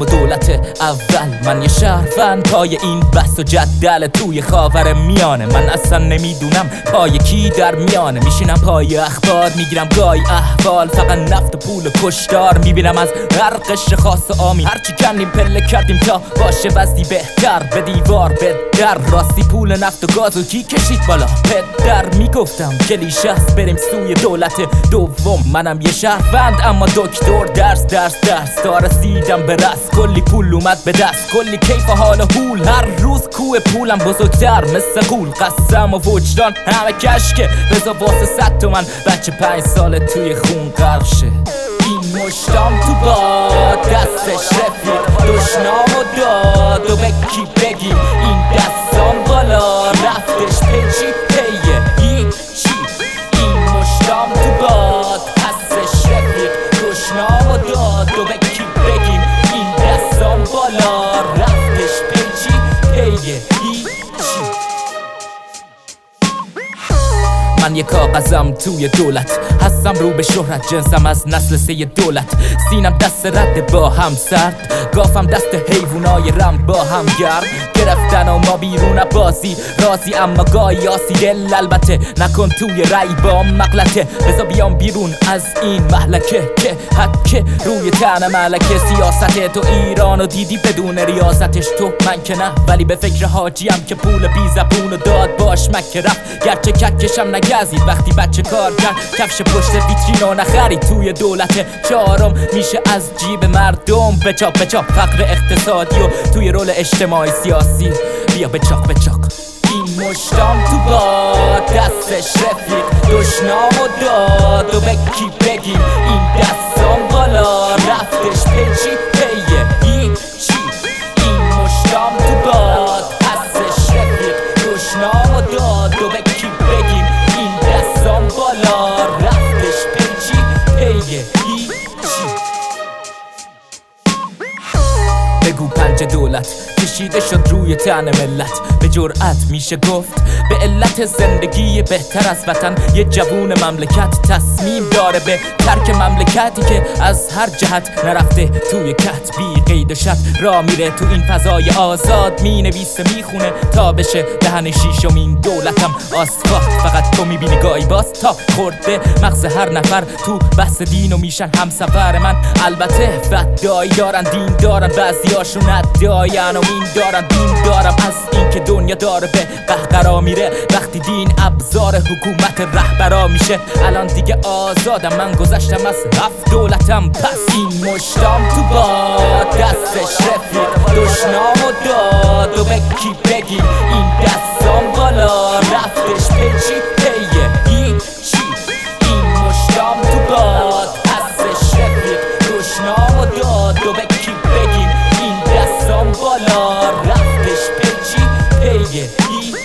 و دولت اول. من یه شهروند. پای این بس و جدل توی خاور میانه. من اصلا نمی‌دونم پای کی در میانه. میشینم پای اخبار می‌گیرم گای احوال. فقط نفت و پول و کشتار. می‌بینم از هر قشر خاص و آمی هرچی کندیم پله کردیم تا باشه وزدی بهتر. به دیوار به در. راستی پول نفت و گاز و کی کشید بالا؟ پدر می‌گفتم کلیشه است بریم سوی دولت دوم. منم یه شهروند اما دکتر درس درس درس. تا رسیدم به رس کلی پول اومد به دست. کلی کیف و حال هول هر روز کوه پولم بزرگتر. مثل قول قسم و وجدان. همه کشکه بزا واسه صد تومن. بچه پنج سال توی خون غرق شه این مشتام تو باد دستش رفیق. دشنام و داد و بکی بگیم این و داد و بکی بگیم؟ این دستام بالا. رفتش پیچی پیه هیچی. من یه کاغذم توی دولت. هستم رو به شهرت. جنسم از نسل سه دولت. سینم دست رد با هم سرد. گافم دست حیوانای رم با هم گرد. گرفتن و ما بیرون بازی. رازی اما گاهی آسی دل البته نکن توی رای با مغلطه. بزا بیام بیرون از این محلکه که حکه روی تن ملکه. سیاست تو ایران و دیدی بدون ریاستش تو؟ من که نه ولی به فکر حاجیم که پول بی زبون و داد باش مکه رفت. گرچه ککشم نگزید وقتی بچه کار کرد. کفش پشت ویترین و نخرید توی دولت چهارم. میشه از جیب مردم بچاپ بچاپ. فقر اقتصادی و توی رول اجتماعی سیاسی بیا بچاق بچاق این مشتام تو باد دستش رفیق دشنام و داد و بکی بگیم این دستام بالا رفتش پیچی پیه هیچی این مشتام تو باد دستش رفیق دشنام و داد و بکی بگیم این دستام بالا رفتش پیچی پیه هیچی پنج دولت کشیده شد روی تن ملت. به جرأت میشه گفت به علت زندگی بهتر از وطن. یه جوون مملکت تصمیم داره به ترک مملکتی که از هر جهت نرفته توی کت بی قید و شرط را میره تو این فضای آزاد. می‌نویسه می‌خونه تا بشه دهن شیشمین دولتم. آسفالت فقط تو می‌بینی گاهی باز تا خورده. مغز هر نفر تو بحث دین و میشن همسفر من. البته فدایی دارن دین دارن بعضیاشون ادعاین و این دارن. دین دارم از این که دنیا داره به قهقرا میره. وقتی دین ابزار حکومت رهبرا میشه الان دیگه یادم من گذشتم از هفت دولتم پس این مشتام تو با دستش رفیق دشنام و داد و بکی بگی؟ این دستام بالا رفتش پچی پیه هیچی این مشتام تو با دستش رفیق دشنام و داد و بکی بگی؟ این دستام بالا رفتش پچی پیه هیچی